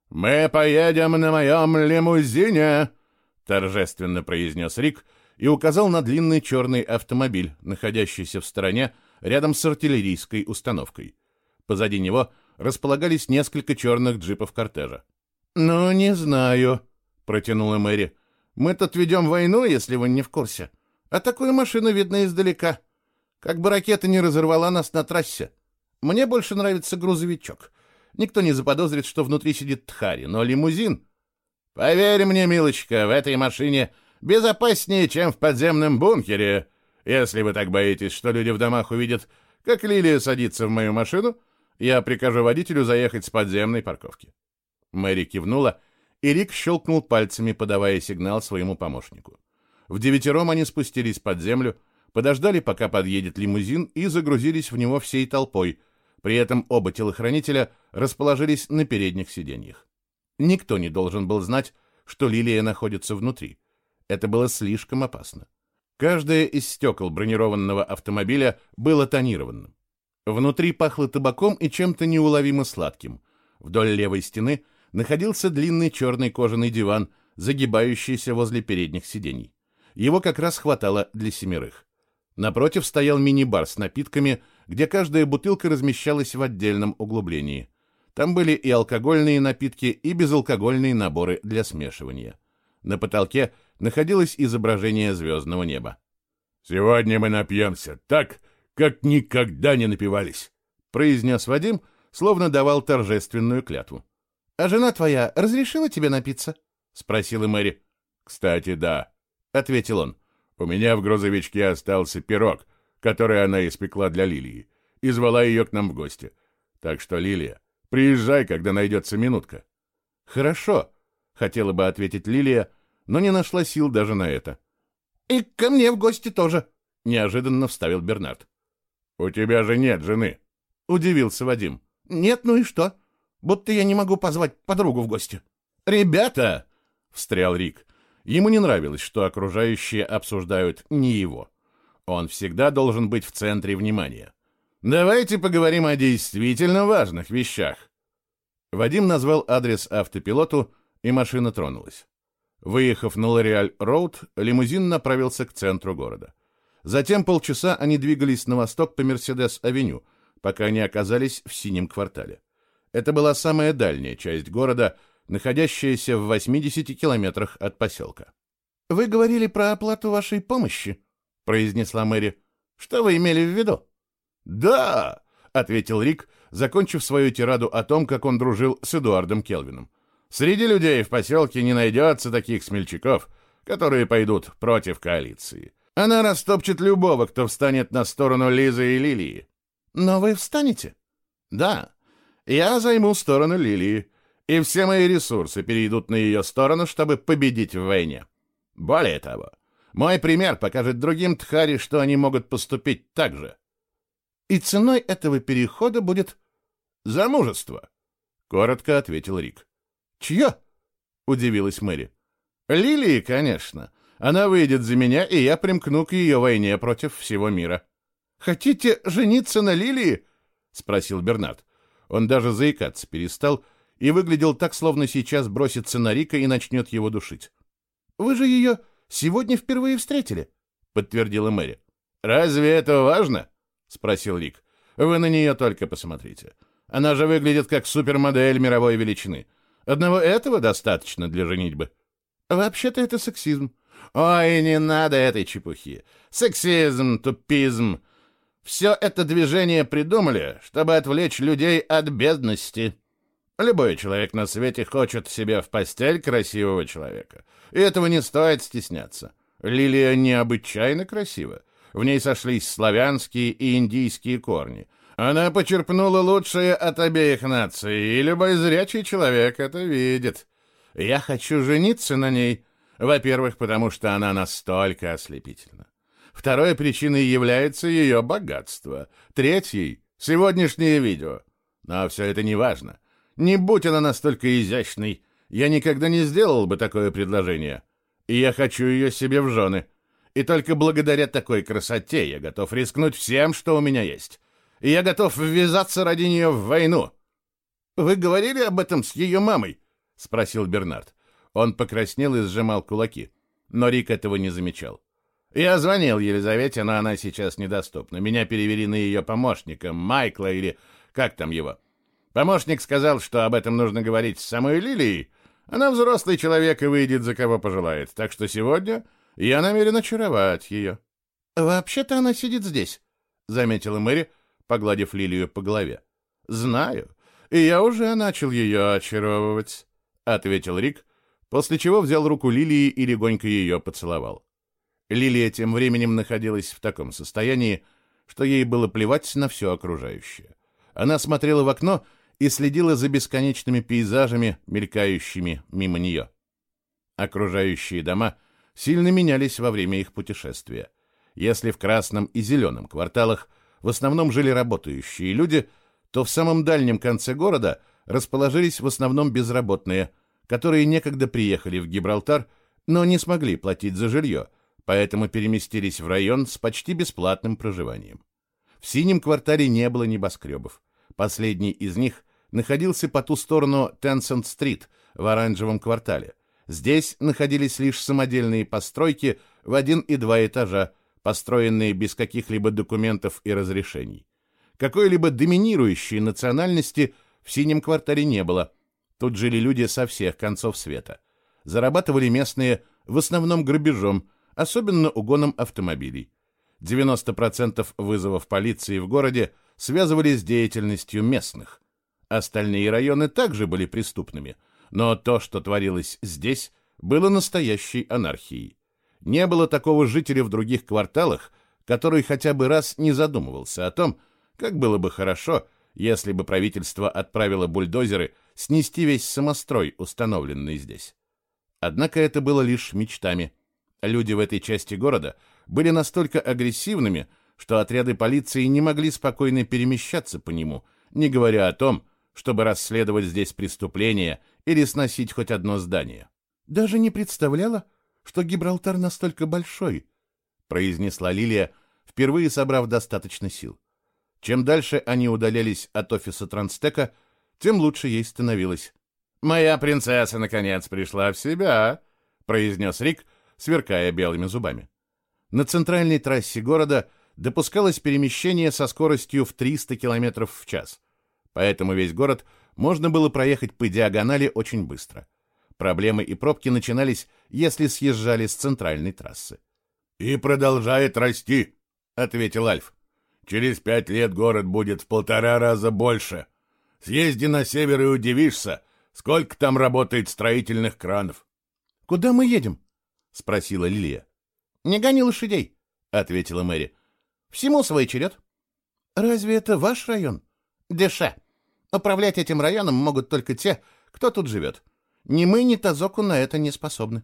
«Мы поедем на моем лимузине!» — торжественно произнес Рик и указал на длинный черный автомобиль, находящийся в стороне, рядом с артиллерийской установкой. Позади него — располагались несколько черных джипов кортежа. «Ну, не знаю», — протянула Мэри. «Мы тут ведем войну, если вы не в курсе. А такую машину видно издалека. Как бы ракета не разорвала нас на трассе. Мне больше нравится грузовичок. Никто не заподозрит, что внутри сидит Тхари, но лимузин... Поверь мне, милочка, в этой машине безопаснее, чем в подземном бункере. Если вы так боитесь, что люди в домах увидят, как Лилия садится в мою машину, я прикажу водителю заехать с подземной парковки». Мэри кивнула, и Рик щелкнул пальцами, подавая сигнал своему помощнику. В девятером они спустились под землю, подождали, пока подъедет лимузин, и загрузились в него всей толпой. При этом оба телохранителя расположились на передних сиденьях. Никто не должен был знать, что Лилия находится внутри. Это было слишком опасно. Каждое из стекол бронированного автомобиля было тонированным. Внутри пахло табаком и чем-то неуловимо сладким. Вдоль левой стены находился длинный черный кожаный диван, загибающийся возле передних сидений. Его как раз хватало для семерых. Напротив стоял мини-бар с напитками, где каждая бутылка размещалась в отдельном углублении. Там были и алкогольные напитки, и безалкогольные наборы для смешивания. На потолке находилось изображение звездного неба. «Сегодня мы напьемся так, как никогда не напивались», — произнес Вадим, словно давал торжественную клятву. «А жена твоя разрешила тебе напиться?» — спросила Мэри. «Кстати, да», — ответил он. «У меня в грузовичке остался пирог, который она испекла для Лилии, и звала ее к нам в гости. Так что, Лилия, приезжай, когда найдется минутка». «Хорошо», — хотела бы ответить Лилия, но не нашла сил даже на это. «И ко мне в гости тоже», — неожиданно вставил Бернард. «У тебя же нет жены», — удивился Вадим. «Нет, ну и что? Будто я не могу позвать подругу в гости». «Ребята!» — встрял Рик. Ему не нравилось, что окружающие обсуждают не его. Он всегда должен быть в центре внимания. «Давайте поговорим о действительно важных вещах». Вадим назвал адрес автопилоту, и машина тронулась. Выехав на Лореаль-Роуд, лимузин направился к центру города. Затем полчаса они двигались на восток по Мерседес-авеню, пока не оказались в синем квартале. Это была самая дальняя часть города, находящаяся в 80 километрах от поселка. «Вы говорили про оплату вашей помощи», — произнесла Мэри. «Что вы имели в виду?» «Да», — ответил Рик, закончив свою тираду о том, как он дружил с Эдуардом Келвином. «Среди людей в поселке не найдется таких смельчаков, которые пойдут против коалиции. Она растопчет любого, кто встанет на сторону Лизы и Лилии. Но вы встанете? Да. Я займу сторону Лилии, и все мои ресурсы перейдут на ее сторону, чтобы победить в войне. Более того, мой пример покажет другим Тхари, что они могут поступить так же. И ценой этого перехода будет замужество, — коротко ответил Рик. Чье? — удивилась Мэри. Лилии, конечно. — она выйдет за меня, и я примкну к ее войне против всего мира. «Хотите жениться на Лилии?» — спросил Бернард. Он даже заикаться перестал и выглядел так, словно сейчас бросится на Рика и начнет его душить. «Вы же ее сегодня впервые встретили», — подтвердила Мэри. «Разве это важно?» — спросил Рик. «Вы на нее только посмотрите. Она же выглядит как супермодель мировой величины. Одного этого достаточно для женитьбы». «Вообще-то это сексизм», Ой, не надо этой чепухи. Сексизм, тупизм. Все это движение придумали, чтобы отвлечь людей от бедности. Любой человек на свете хочет себе в постель красивого человека. И этого не стоит стесняться. Лилия необычайно красива. В ней сошлись славянские и индийские корни. Она почерпнула лучшее от обеих наций, и любой зрячий человек это видит. Я хочу жениться на ней, во-первых, потому что она настолько ослепительна. Второй причиной является ее богатство. Третьей — сегодняшнее видео. Но все это не важно. Не будь она настолько изящной, я никогда не сделал бы такое предложение. И я хочу ее себе в жены. И только благодаря такой красоте я готов рискнуть всем, что у меня есть. И я готов ввязаться ради нее в войну. — Вы говорили об этом с ее мамой? — спросил Бернард. Он покраснел и сжимал кулаки. Но Рик этого не замечал. «Я звонил Елизавете, но она сейчас недоступна. Меня перевели на ее помощника, Майкла или... как там его? Помощник сказал, что об этом нужно говорить с самой Лилией. Она взрослый человек и выйдет за кого пожелает. Так что сегодня я намерен очаровать ее». «Вообще-то она сидит здесь», — заметила Мэри, погладив Лилию по голове. «Знаю, и я уже начал ее очаровывать», — ответил Рик, после чего взял руку Лилии и легонько ее поцеловал. Лилия тем временем находилась в таком состоянии, что ей было плевать на все окружающее. Она смотрела в окно и следила за бесконечными пейзажами, мелькающими мимо нее. Окружающие дома сильно менялись во время их путешествия. Если в красном и зеленом кварталах в основном жили работающие люди, то в самом дальнем конце города расположились в основном безработные – которые некогда приехали в Гибралтар, но не смогли платить за жилье, поэтому переместились в район с почти бесплатным проживанием. В синем квартале не было небоскребов. Последний из них находился по ту сторону Тенсент-стрит в оранжевом квартале. Здесь находились лишь самодельные постройки в один и два этажа, построенные без каких-либо документов и разрешений. Какой-либо доминирующей национальности в синем квартале не было. Тут жили люди со всех концов света. Зарабатывали местные в основном грабежом, особенно угоном автомобилей. 90% вызовов полиции в городе связывались с деятельностью местных. Остальные районы также были преступными, но то, что творилось здесь, было настоящей анархией. Не было такого жителя в других кварталах, который хотя бы раз не задумывался о том, как было бы хорошо, если бы правительство отправило бульдозеры снести весь самострой, установленный здесь. Однако это было лишь мечтами. Люди в этой части города были настолько агрессивными, что отряды полиции не могли спокойно перемещаться по нему, не говоря о том, чтобы расследовать здесь преступления или сносить хоть одно здание. «Даже не представляла, что Гибралтар настолько большой», — произнесла Лилия, впервые собрав достаточно сил. Чем дальше они удалялись от офиса Транстека, тем лучше ей становилось. «Моя принцесса, наконец, пришла в себя», — произнес Рик, сверкая белыми зубами. На центральной трассе города допускалось перемещение со скоростью в 300 км в час, поэтому весь город можно было проехать по диагонали очень быстро. Проблемы и пробки начинались, если съезжали с центральной трассы. «И продолжает расти», — ответил Альф. «Через пять лет город будет в полтора раза больше. Съезди на север и удивишься, сколько там работает строительных кранов». «Куда мы едем?» — спросила Лилия. «Не гони лошадей», — ответила Мэри. «Всему свой черед». «Разве это ваш район?» «Деше. Управлять этим районом могут только те, кто тут живет. Ни мы, ни Тазоку на это не способны».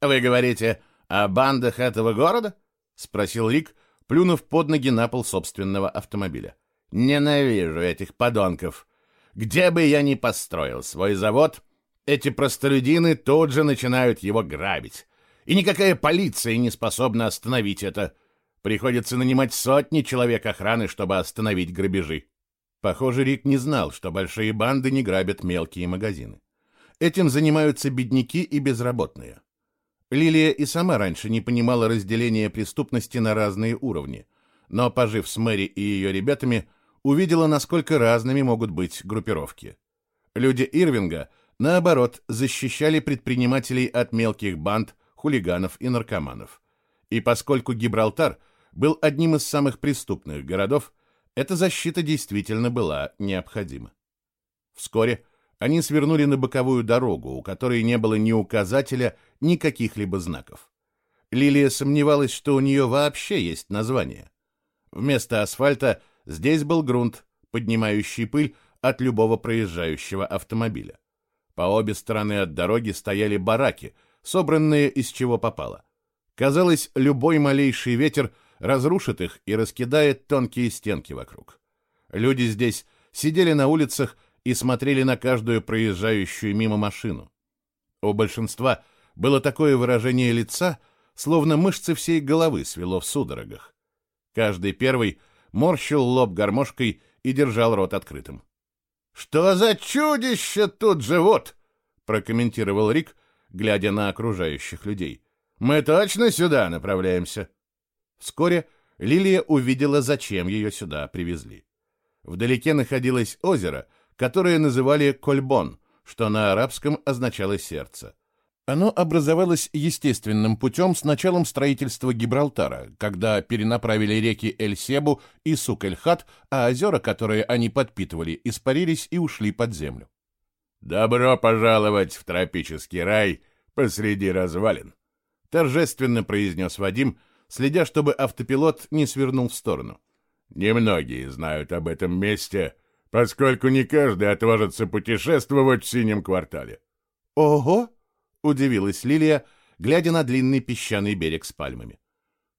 «Вы говорите о бандах этого города?» — спросил Рик, плюнув под ноги на пол собственного автомобиля. «Ненавижу этих подонков. Где бы я ни построил свой завод, эти простолюдины тут же начинают его грабить. И никакая полиция не способна остановить это. Приходится нанимать сотни человек охраны, чтобы остановить грабежи. Похоже, Рик не знал, что большие банды не грабят мелкие магазины. Этим занимаются бедняки и безработные. Лилия и сама раньше не понимала разделения преступности на разные уровни, но, пожив с Мэри и ее ребятами, увидела, насколько разными могут быть группировки. Люди Ирвинга, наоборот, защищали предпринимателей от мелких банд, хулиганов и наркоманов. И поскольку Гибралтар был одним из самых преступных городов, эта защита действительно была необходима. Вскоре они свернули на боковую дорогу, у которой не было ни указателя, ни каких-либо знаков. Лилия сомневалась, что у нее вообще есть название. Вместо асфальта здесь был грунт, поднимающий пыль от любого проезжающего автомобиля. По обе стороны от дороги стояли бараки, собранные из чего попало. Казалось, любой малейший ветер разрушит их и раскидает тонкие стенки вокруг. Люди здесь сидели на улицах и смотрели на каждую проезжающую мимо машину. У большинства было такое выражение лица, словно мышцы всей головы свело в судорогах. Каждый первый морщил лоб гармошкой и держал рот открытым. «Что за чудище тут живут?» — прокомментировал Рик, глядя на окружающих людей. «Мы точно сюда направляемся?» Вскоре Лилия увидела, зачем ее сюда привезли. Вдалеке находилось озеро, которое называли Кольбон, что на арабском означало «сердце». Оно образовалось естественным путем с началом строительства Гибралтара, когда перенаправили реки Эль-Себу и Сук-Эль-Хат, а озера, которые они подпитывали, испарились и ушли под землю. «Добро пожаловать в тропический рай посреди развалин», — торжественно произнес Вадим, следя, чтобы автопилот не свернул в сторону. «Немногие знают об этом месте, — поскольку не каждый отважится путешествовать в синем квартале. «Ого!» — удивилась Лилия, глядя на длинный песчаный берег с пальмами.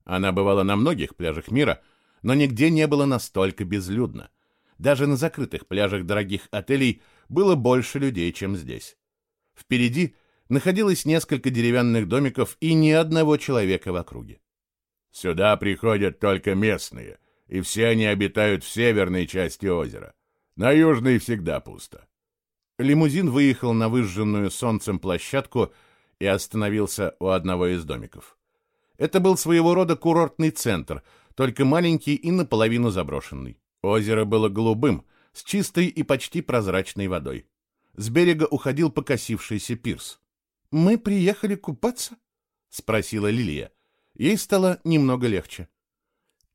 Она бывала на многих пляжах мира, но нигде не было настолько безлюдно. Даже на закрытых пляжах дорогих отелей было больше людей, чем здесь. Впереди находилось несколько деревянных домиков и ни одного человека в округе. Сюда приходят только местные, и все они обитают в северной части озера. На южной всегда пусто. Лимузин выехал на выжженную солнцем площадку и остановился у одного из домиков. Это был своего рода курортный центр, только маленький и наполовину заброшенный. Озеро было голубым, с чистой и почти прозрачной водой. С берега уходил покосившийся пирс. «Мы приехали купаться?» — спросила Лилия. Ей стало немного легче.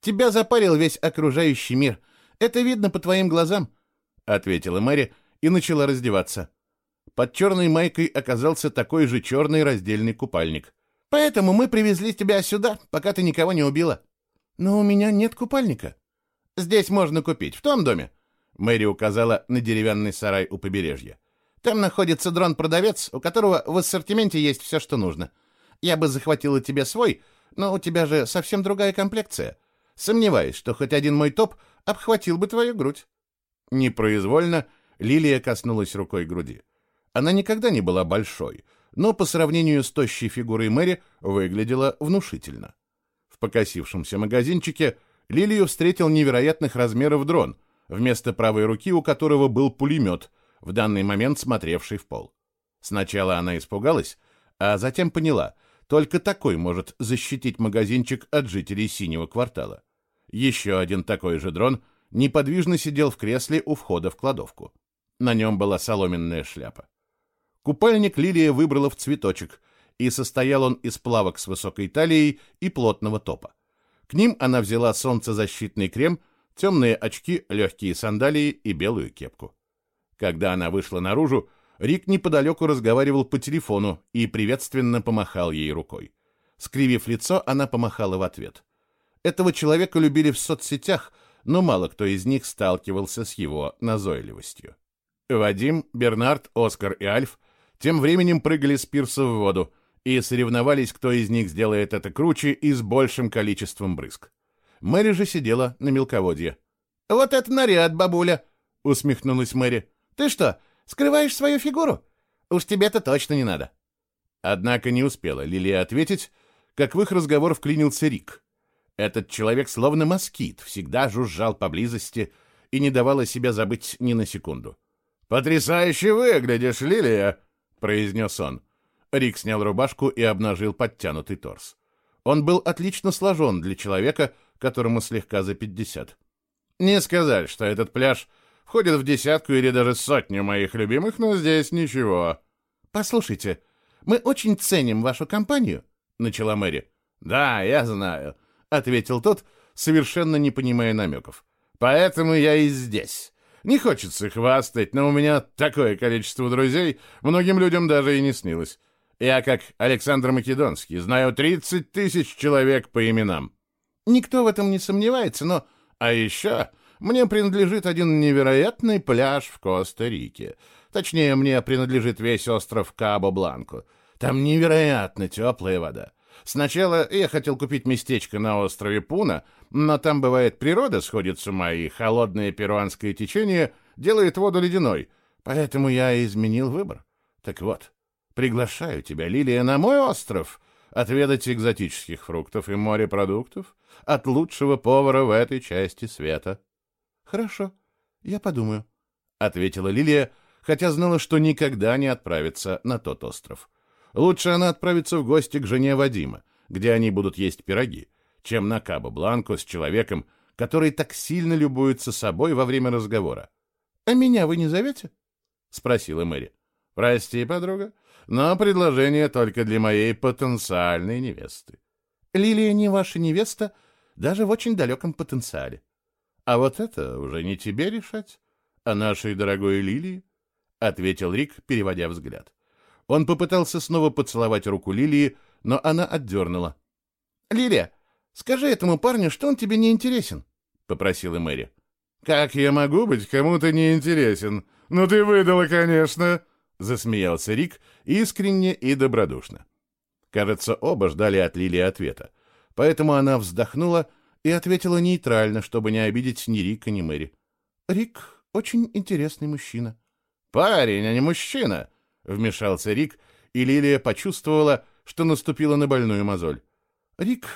«Тебя запарил весь окружающий мир. Это видно по твоим глазам», — ответила Мэри и начала раздеваться. Под черной майкой оказался такой же черный раздельный купальник. «Поэтому мы привезли тебя сюда, пока ты никого не убила». «Но у меня нет купальника». «Здесь можно купить, в том доме». Мэри указала на деревянный сарай у побережья. «Там находится дрон-продавец, у которого в ассортименте есть все, что нужно. Я бы захватила тебе свой, но у тебя же совсем другая комплекция. Сомневаюсь, что хоть один мой топ обхватил бы твою грудь». Непроизвольно Лилия коснулась рукой груди. Она никогда не была большой, но по сравнению с тощей фигурой Мэри выглядела внушительно. В покосившемся магазинчике Лилию встретил невероятных размеров дрон, вместо правой руки у которого был пулемет, в данный момент смотревший в пол. Сначала она испугалась, а затем поняла, только такой может защитить магазинчик от жителей синего квартала. Еще один такой же дрон неподвижно сидел в кресле у входа в кладовку. На нем была соломенная шляпа. Купальник Лилия выбрала в цветочек, и состоял он из плавок с высокой талией и плотного топа. К ним она взяла солнцезащитный крем, темные очки, легкие сандалии и белую кепку. Когда она вышла наружу, Рик неподалеку разговаривал по телефону и приветственно помахал ей рукой. Скривив лицо, она помахала в ответ. Этого человека любили в соцсетях, но мало кто из них сталкивался с его назойливостью. Вадим, Бернард, Оскар и Альф тем временем прыгали с пирса в воду и соревновались, кто из них сделает это круче и с большим количеством брызг. Мэри же сидела на мелководье. «Вот это наряд, бабуля!» — усмехнулась Мэри. «Ты что, Скрываешь свою фигуру? Уж тебе-то точно не надо». Однако не успела Лилия ответить, как в их разговор вклинился Рик. Этот человек, словно москит, всегда жужжал поблизости и не давал о себе забыть ни на секунду. «Потрясающе выглядишь, Лилия!» — произнес он. Рик снял рубашку и обнажил подтянутый торс. Он был отлично сложен для человека, которому слегка за пятьдесят. Не сказать, что этот пляж входит в десятку или даже сотню моих любимых, но здесь ничего. Послушайте, мы очень ценим вашу компанию, начала Мэри. Да, я знаю, ответил тот, совершенно не понимая намеков. Поэтому я и здесь. Не хочется хвастать, но у меня такое количество друзей, многим людям даже и не снилось. Я, как Александр Македонский, знаю 30 тысяч человек по именам. Никто в этом не сомневается, но... А еще мне принадлежит один невероятный пляж в Коста-Рике. Точнее, мне принадлежит весь остров Кабо-Бланко. Там невероятно теплая вода. Сначала я хотел купить местечко на острове Пуна, но там бывает природа сходит с ума, и холодное перуанское течение делает воду ледяной. Поэтому я изменил выбор. Так вот, приглашаю тебя, Лилия, на мой остров отведать экзотических фруктов и морепродуктов от лучшего повара в этой части света. «Хорошо, я подумаю», — ответила Лилия, хотя знала, что никогда не отправится на тот остров. Лучше она отправится в гости к жене Вадима, где они будут есть пироги, чем на Кабо-Бланко с человеком, который так сильно любуется собой во время разговора. «А меня вы не зовете?» — спросила Мэри. «Прости, подруга, но предложение только для моей потенциальной невесты». «Лилия не ваша невеста даже в очень далеком потенциале», а вот это уже не тебе решать, а нашей дорогой Лилии, — ответил Рик, переводя взгляд. Он попытался снова поцеловать руку Лилии, но она отдернула. — Лилия, скажи этому парню, что он тебе не интересен, — попросила Мэри. — Как я могу быть кому-то не интересен? Ну ты выдала, конечно, — засмеялся Рик искренне и добродушно. Кажется, оба ждали от Лилии ответа, поэтому она вздохнула и ответила нейтрально, чтобы не обидеть ни Рика, ни Мэри. «Рик очень интересный мужчина». «Парень, а не мужчина!» — вмешался Рик, и Лилия почувствовала, что наступила на больную мозоль. «Рик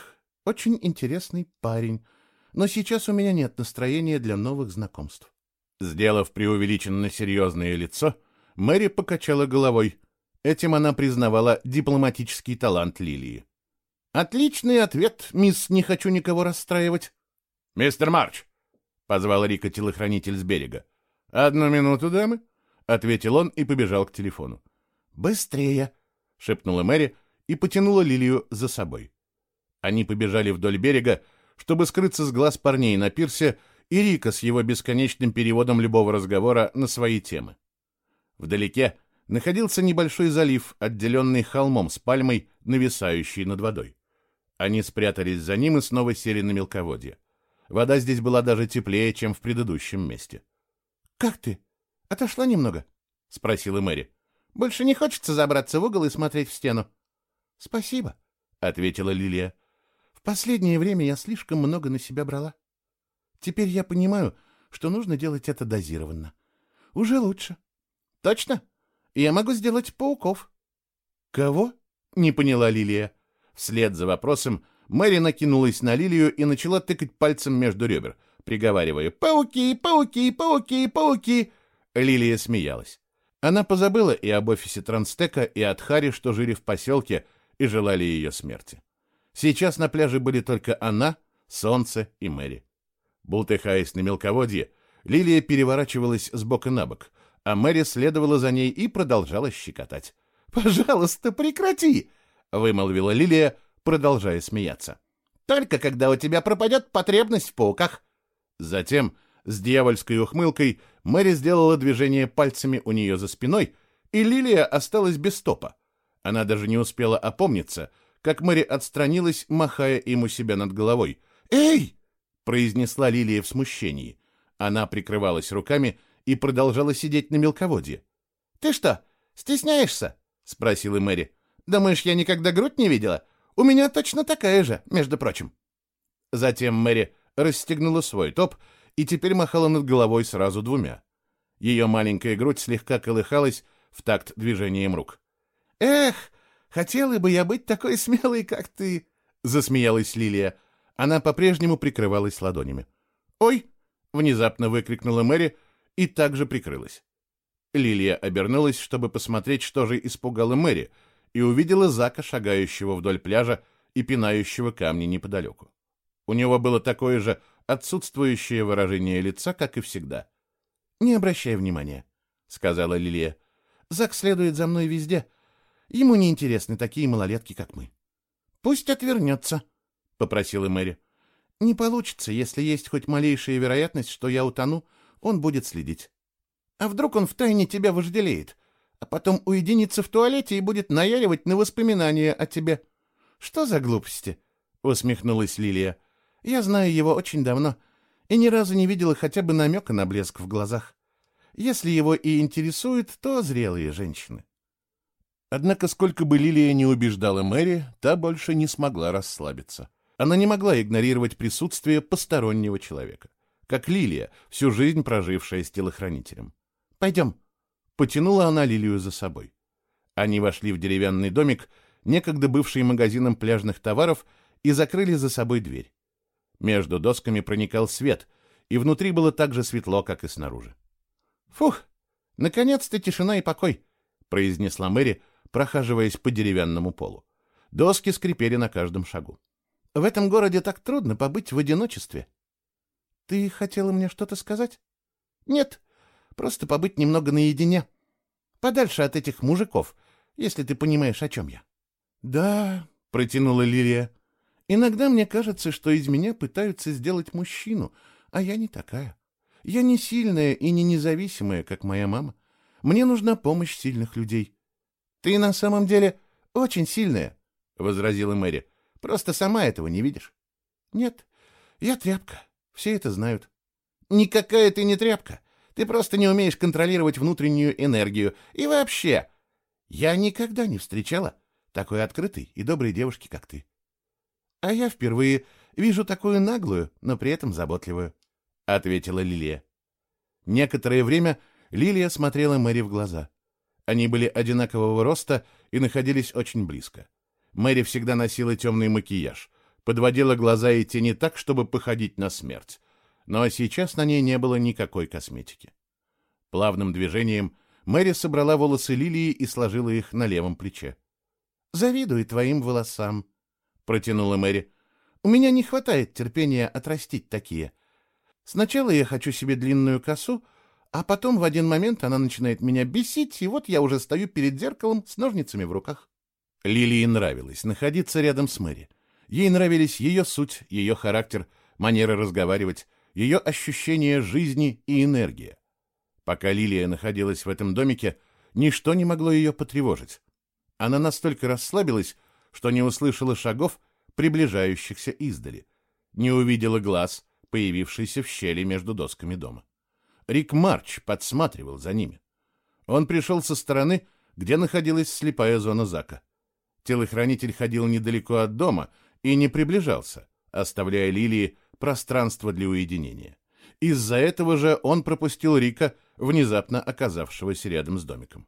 очень интересный парень, но сейчас у меня нет настроения для новых знакомств». Сделав преувеличенно серьезное лицо, Мэри покачала головой. Этим она признавала дипломатический талант Лилии. «Отличный ответ, мисс, не хочу никого расстраивать». «Мистер Марч!» — позвал Рика телохранитель с берега. «Одну минуту, дамы», — ответил он и побежал к телефону. «Быстрее!» — шепнула Мэри и потянула Лилию за собой. Они побежали вдоль берега, чтобы скрыться с глаз парней на пирсе и Рика с его бесконечным переводом любого разговора на свои темы. Вдалеке находился небольшой залив, отделенный холмом с пальмой, нависающей над водой. Они спрятались за ним и снова сели на мелководье. Вода здесь была даже теплее, чем в предыдущем месте. «Как ты? Отошла немного?» — спросила Мэри. «Больше не хочется забраться в угол и смотреть в стену?» «Спасибо», — ответила Лилия. «В последнее время я слишком много на себя брала. Теперь я понимаю, что нужно делать это дозированно. Уже лучше». «Точно? Я могу сделать пауков». «Кого?» — не поняла Лилия. Вслед за вопросом Мэри накинулась на Лилию и начала тыкать пальцем между ребер, приговаривая «Пауки, пауки, пауки, пауки!» Лилия смеялась. Она позабыла и об офисе Транстека, и от Хари, что жили в поселке и желали ее смерти. Сейчас на пляже были только она, Солнце и Мэри. Бултыхаясь на мелководье, Лилия переворачивалась с бока на бок, а Мэри следовала за ней и продолжала щекотать. «Пожалуйста, прекрати!» — вымолвила Лилия, продолжая смеяться. «Только когда у тебя пропадет потребность в пауках». Затем, с дьявольской ухмылкой, Мэри сделала движение пальцами у нее за спиной, и Лилия осталась без стопа. Она даже не успела опомниться, как Мэри отстранилась, махая им у себя над головой. «Эй!» — произнесла Лилия в смущении. Она прикрывалась руками и продолжала сидеть на мелководье. «Ты что, стесняешься?» — спросила Мэри. «Думаешь, я никогда грудь не видела? У меня точно такая же, между прочим». Затем Мэри расстегнула свой топ и теперь махала над головой сразу двумя. Ее маленькая грудь слегка колыхалась в такт движением рук. «Эх, хотела бы я быть такой смелой, как ты!» — засмеялась Лилия. Она по-прежнему прикрывалась ладонями. «Ой!» — внезапно выкрикнула Мэри и также прикрылась. Лилия обернулась, чтобы посмотреть, что же испугало Мэри, и увидела Зака, шагающего вдоль пляжа и пинающего камни неподалеку. У него было такое же отсутствующее выражение лица, как и всегда. «Не обращай внимания», — сказала Лилия. «Зак следует за мной везде. Ему не интересны такие малолетки, как мы». «Пусть отвернется», — попросила Мэри. «Не получится, если есть хоть малейшая вероятность, что я утону, он будет следить. А вдруг он втайне тебя вожделеет, а потом уединится в туалете и будет наяривать на воспоминания о тебе? Что за глупости? усмехнулась Лилия. Я знаю его очень давно и ни разу не видела хотя бы намека на блеск в глазах. Если его и интересует, то зрелые женщины. Однако, сколько бы Лилия не убеждала Мэри, та больше не смогла расслабиться. Она не могла игнорировать присутствие постороннего человека как Лилия, всю жизнь прожившая с телохранителем. «Пойдем». Потянула она Лилию за собой. Они вошли в деревянный домик, некогда бывший магазином пляжных товаров, и закрыли за собой дверь. Между досками проникал свет, и внутри было так же светло, как и снаружи. «Фух, наконец-то тишина и покой», — произнесла Мэри, прохаживаясь по деревянному полу. Доски скрипели на каждом шагу. «В этом городе так трудно побыть в одиночестве». Ты хотела мне что-то сказать? Нет, просто побыть немного наедине. Подальше от этих мужиков, если ты понимаешь, о чем я. Да, протянула Лилия. Иногда мне кажется, что из меня пытаются сделать мужчину, а я не такая. Я не сильная и не независимая, как моя мама. Мне нужна помощь сильных людей. Ты на самом деле очень сильная, возразила Мэри. Просто сама этого не видишь. Нет, я тряпка. Все это знают. Никакая ты не тряпка. Ты просто не умеешь контролировать внутреннюю энергию. И вообще, я никогда не встречала такой открытой и доброй девушки, как ты. А я впервые вижу такую наглую, но при этом заботливую, — ответила Лилия. Некоторое время Лилия смотрела Мэри в глаза. Они были одинакового роста и находились очень близко. Мэри всегда носила темный макияж, подводила глаза и тени так, чтобы походить на смерть. Но сейчас на ней не было никакой косметики. Плавным движением Мэри собрала волосы Лилии и сложила их на левом плече. «Завидую твоим волосам», — протянула Мэри. «У меня не хватает терпения отрастить такие. Сначала я хочу себе длинную косу, а потом в один момент она начинает меня бесить, и вот я уже стою перед зеркалом с ножницами в руках». Лилии нравилось находиться рядом с Мэри. Ей нравились ее суть, ее характер, манера разговаривать, ее ощущение жизни и энергия. Пока Лилия находилась в этом домике, ничто не могло ее потревожить. Она настолько расслабилась, что не услышала шагов, приближающихся издали, не увидела глаз, появившийся в щели между досками дома. Рик Марч подсматривал за ними. Он пришел со стороны, где находилась слепая зона Зака. Телохранитель ходил недалеко от дома и не приближался, оставляя Лилии пространство для уединения. Из-за этого же он пропустил Рика, внезапно оказавшегося рядом с домиком.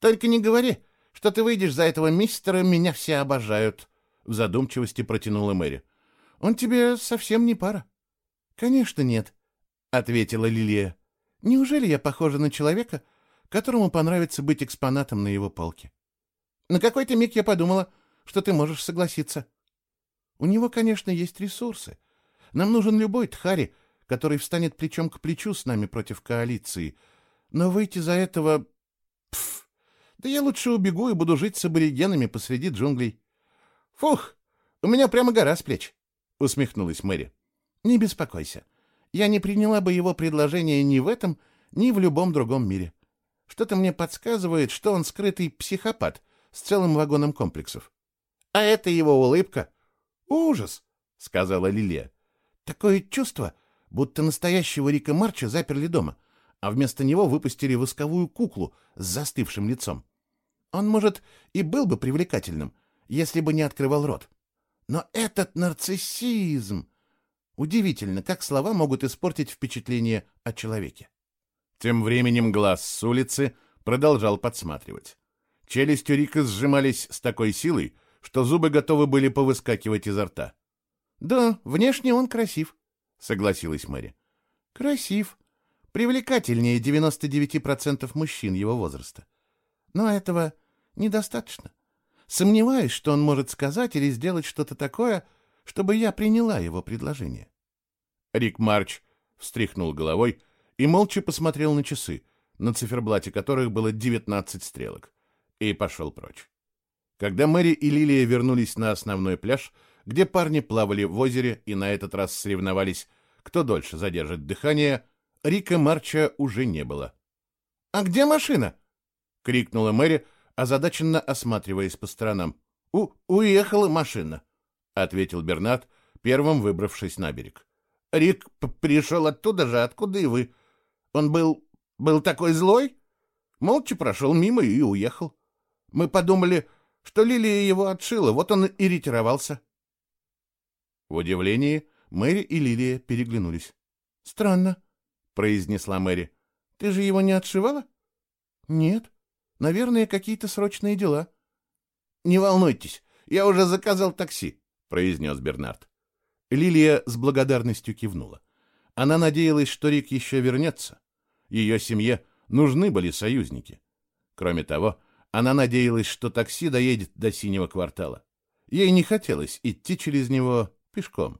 «Только не говори, что ты выйдешь за этого мистера, меня все обожают», — в задумчивости протянула Мэри. «Он тебе совсем не пара». «Конечно нет», — ответила Лилия. «Неужели я похожа на человека, которому понравится быть экспонатом на его полке?» «На какой-то миг я подумала, что ты можешь согласиться». «У него, конечно, есть ресурсы, нам нужен любой Тхари, который встанет плечом к плечу с нами против коалиции. Но выйти за этого... Пф, да я лучше убегу и буду жить с аборигенами посреди джунглей. Фух, у меня прямо гора с плеч, — усмехнулась Мэри. Не беспокойся. Я не приняла бы его предложение ни в этом, ни в любом другом мире. Что-то мне подсказывает, что он скрытый психопат с целым вагоном комплексов. А это его улыбка. Ужас, — сказала Лилия. Такое чувство, будто настоящего Рика Марча заперли дома, а вместо него выпустили восковую куклу с застывшим лицом. Он, может, и был бы привлекательным, если бы не открывал рот. Но этот нарциссизм... Удивительно, как слова могут испортить впечатление о человеке. Тем временем глаз с улицы продолжал подсматривать. Челюсти Рика сжимались с такой силой, что зубы готовы были повыскакивать изо рта. Да, внешне он красив, согласилась Мэри. Красив. Привлекательнее 99% мужчин его возраста. Но этого недостаточно. Сомневаюсь, что он может сказать или сделать что-то такое, чтобы я приняла его предложение. Рик Марч встряхнул головой и молча посмотрел на часы, на циферблате которых было 19 стрелок, и пошел прочь. Когда Мэри и Лилия вернулись на основной пляж, где парни плавали в озере и на этот раз соревновались, кто дольше задержит дыхание, Рика Марча уже не было. «А где машина?» — крикнула Мэри, озадаченно осматриваясь по сторонам. «У «Уехала машина», — ответил Бернат, первым выбравшись на берег. «Рик пришел оттуда же, откуда и вы. Он был... был такой злой? Молча прошел мимо и уехал. Мы подумали, что Лилия его отшила, вот он и ретировался». В удивлении Мэри и Лилия переглянулись. «Странно», — произнесла Мэри. «Ты же его не отшивала?» «Нет. Наверное, какие-то срочные дела». «Не волнуйтесь, я уже заказал такси», — произнес Бернард. Лилия с благодарностью кивнула. Она надеялась, что Рик еще вернется. Ее семье нужны были союзники. Кроме того, она надеялась, что такси доедет до синего квартала. Ей не хотелось идти через него пешком.